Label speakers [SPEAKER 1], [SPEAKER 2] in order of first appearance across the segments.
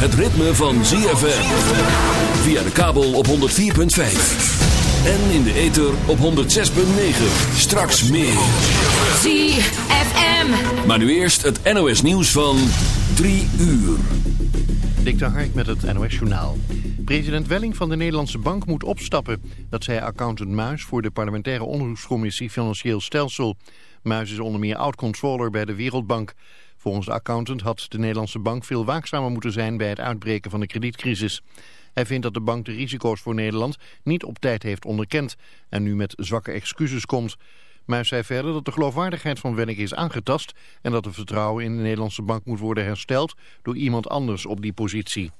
[SPEAKER 1] het ritme van ZFM. Via de kabel op 104.5. En in de ether op 106.9. Straks meer.
[SPEAKER 2] ZFM.
[SPEAKER 1] Maar nu eerst het NOS nieuws van 3 uur.
[SPEAKER 3] Dik de Hark met het NOS Journaal. President Welling van de Nederlandse Bank moet opstappen. Dat zei accountant Muis voor de parlementaire onderzoekscommissie Financieel Stelsel. Muis is onder meer oud-controller bij de Wereldbank. Volgens de accountant had de Nederlandse bank veel waakzamer moeten zijn bij het uitbreken van de kredietcrisis. Hij vindt dat de bank de risico's voor Nederland niet op tijd heeft onderkend en nu met zwakke excuses komt. Muis zei verder dat de geloofwaardigheid van Welling is aangetast en dat het vertrouwen in de Nederlandse bank moet worden hersteld door iemand anders op die positie.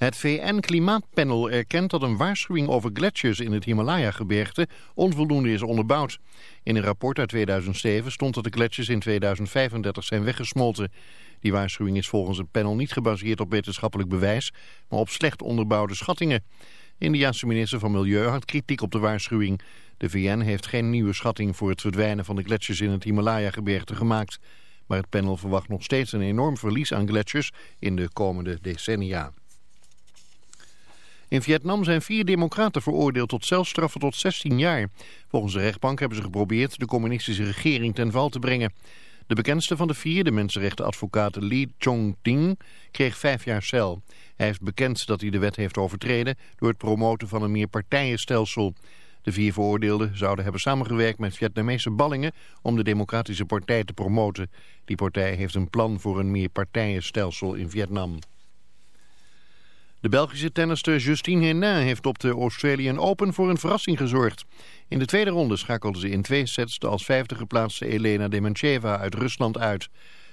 [SPEAKER 3] Het VN-klimaatpanel erkent dat een waarschuwing over gletsjers in het Himalaya-gebergte onvoldoende is onderbouwd. In een rapport uit 2007 stond dat de gletsjers in 2035 zijn weggesmolten. Die waarschuwing is volgens het panel niet gebaseerd op wetenschappelijk bewijs, maar op slecht onderbouwde schattingen. De Indiaanse minister van Milieu had kritiek op de waarschuwing. De VN heeft geen nieuwe schatting voor het verdwijnen van de gletsjers in het Himalaya-gebergte gemaakt. Maar het panel verwacht nog steeds een enorm verlies aan gletsjers in de komende decennia. In Vietnam zijn vier democraten veroordeeld tot celstraffen tot 16 jaar. Volgens de rechtbank hebben ze geprobeerd de communistische regering ten val te brengen. De bekendste van de vier, de mensenrechtenadvocaat Lee Chong-ting, kreeg vijf jaar cel. Hij heeft bekend dat hij de wet heeft overtreden door het promoten van een meerpartijenstelsel. De vier veroordeelden zouden hebben samengewerkt met Vietnamese ballingen om de Democratische Partij te promoten. Die partij heeft een plan voor een meerpartijenstelsel in Vietnam. De Belgische tennister Justine Henin heeft op de Australian Open voor een verrassing gezorgd. In de tweede ronde schakelde ze in twee sets de als vijfde geplaatste Elena Demancheva uit Rusland uit.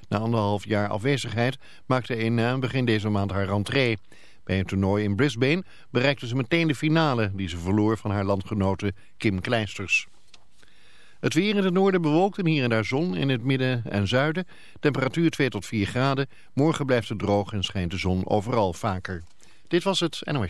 [SPEAKER 3] Na anderhalf jaar afwezigheid maakte Henin begin deze maand haar rentree. Bij een toernooi in Brisbane bereikte ze meteen de finale die ze verloor van haar landgenote Kim Kleisters. Het weer in het noorden bewolkt en hier en daar zon in het midden en zuiden. Temperatuur 2 tot 4 graden. Morgen blijft het droog en schijnt de zon overal vaker. Dit was het NOS.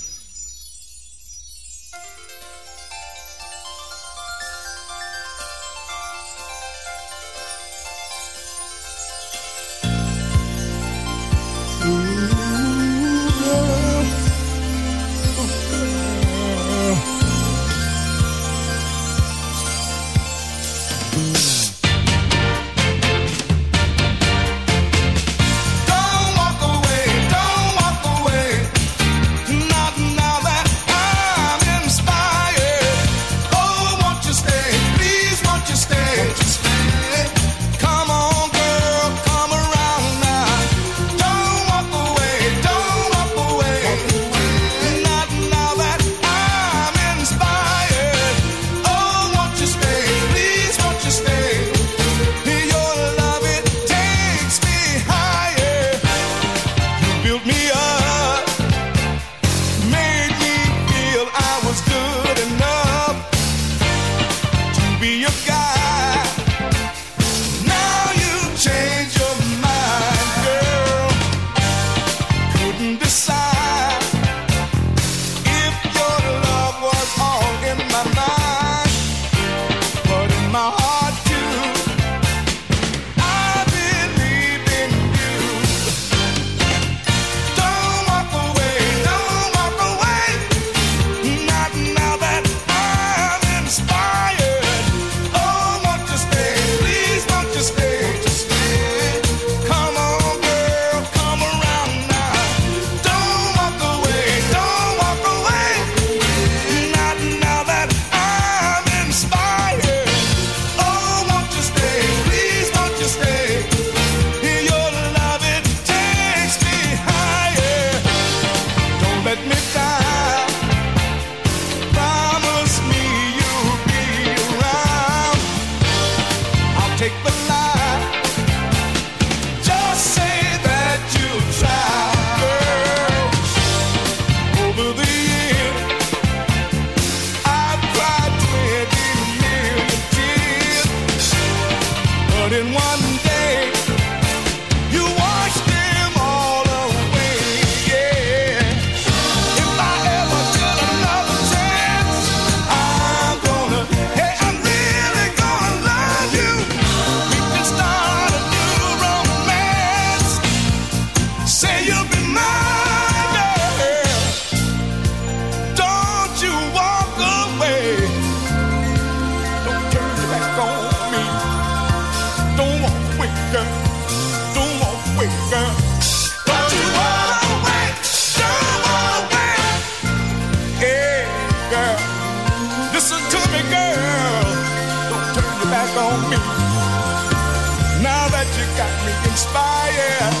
[SPEAKER 4] yeah.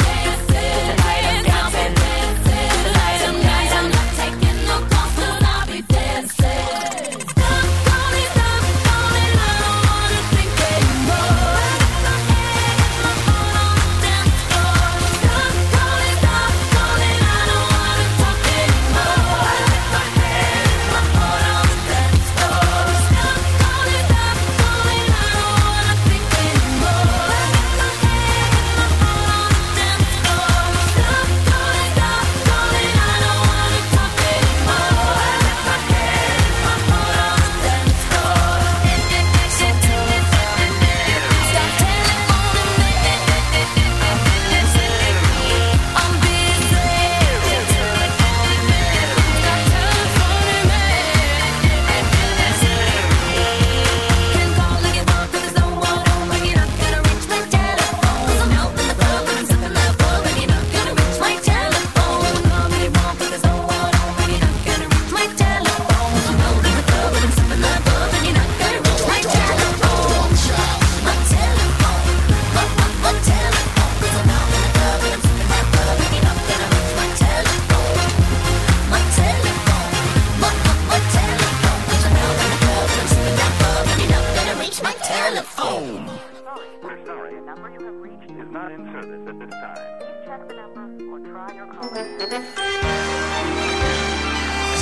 [SPEAKER 4] sorry. The number you have reached is not in service at this time. Please check the number or try your caller.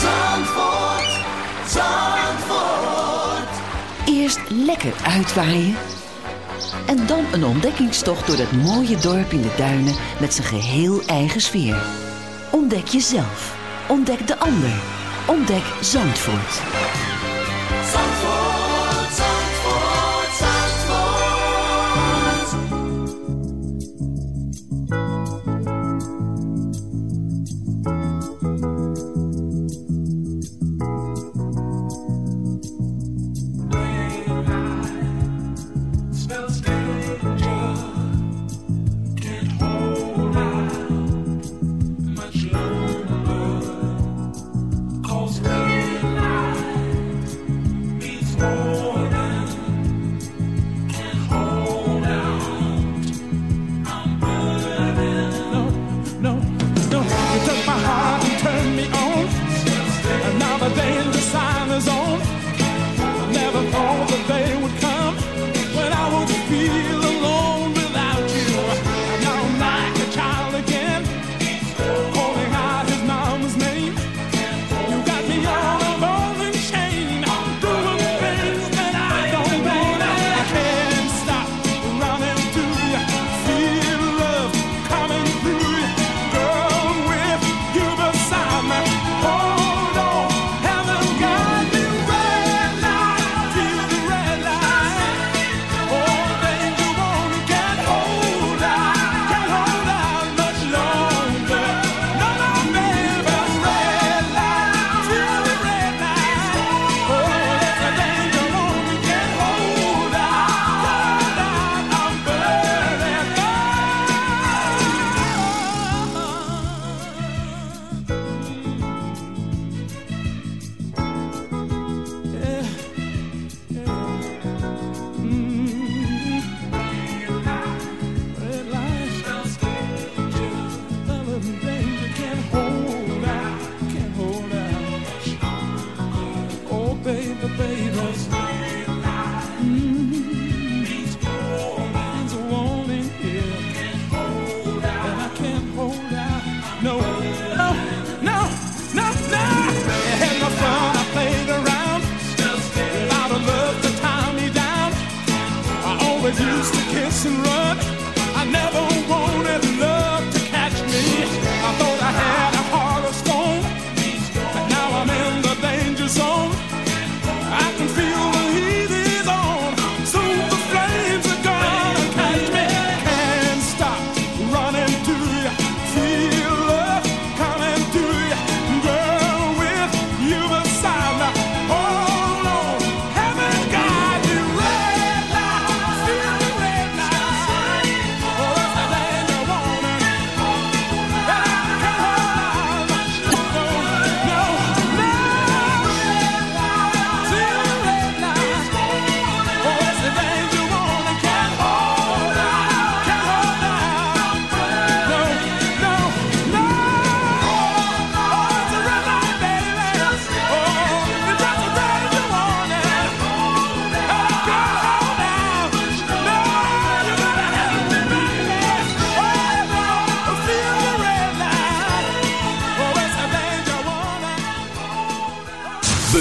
[SPEAKER 5] Zandvoort, Zandvoort.
[SPEAKER 6] Eerst lekker uitwaaien. En dan een ontdekkingstocht door dat mooie dorp in de duinen met zijn geheel eigen sfeer. Ontdek jezelf. Ontdek de ander. Ontdek Zandvoort.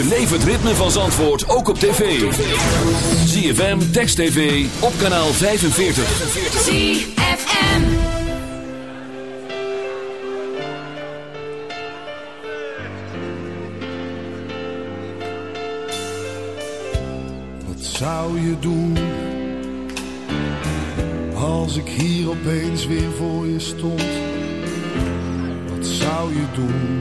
[SPEAKER 1] Beleef het ritme van Zandvoort ook op tv. ZFM, Text TV, op kanaal 45.
[SPEAKER 7] ZFM.
[SPEAKER 8] Wat zou je doen als ik hier opeens weer voor je stond? Wat zou je doen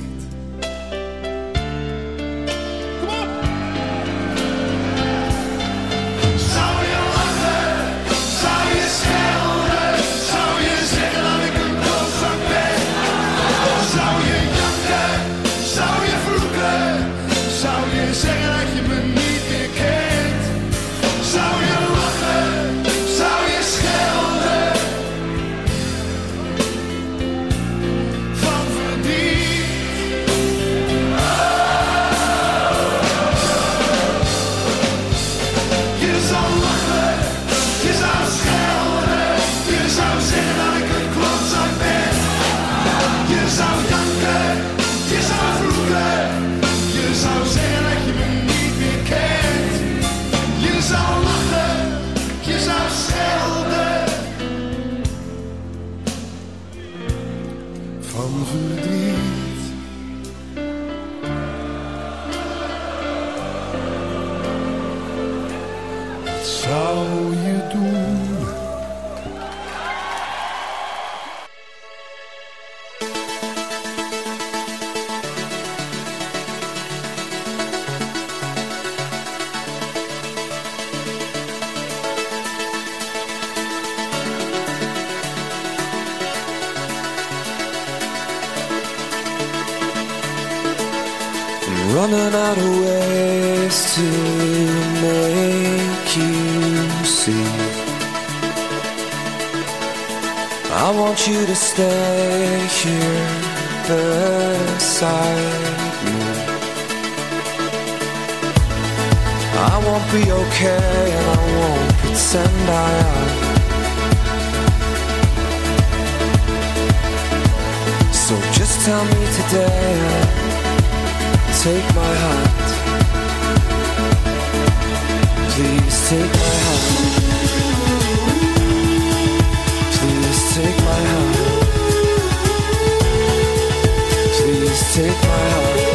[SPEAKER 9] Please take my hand.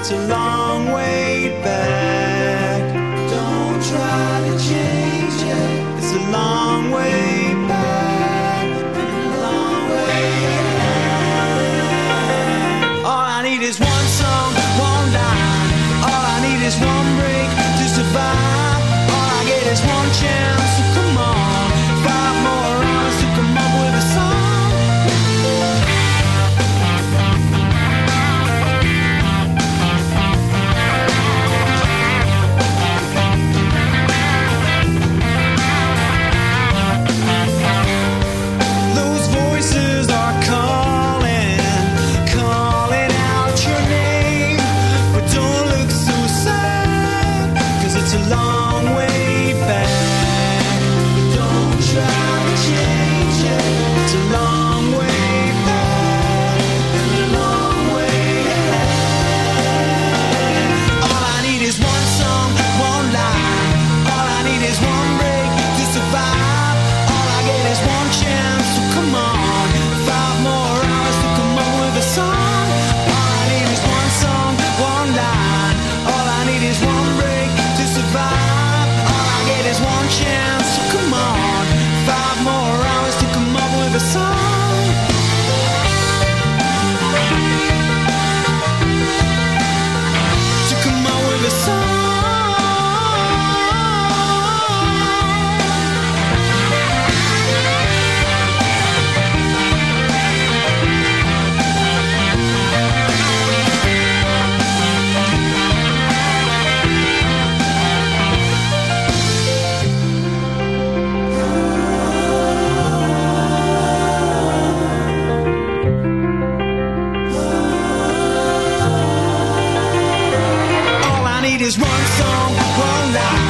[SPEAKER 9] It's a
[SPEAKER 5] long need is one song, one
[SPEAKER 10] life.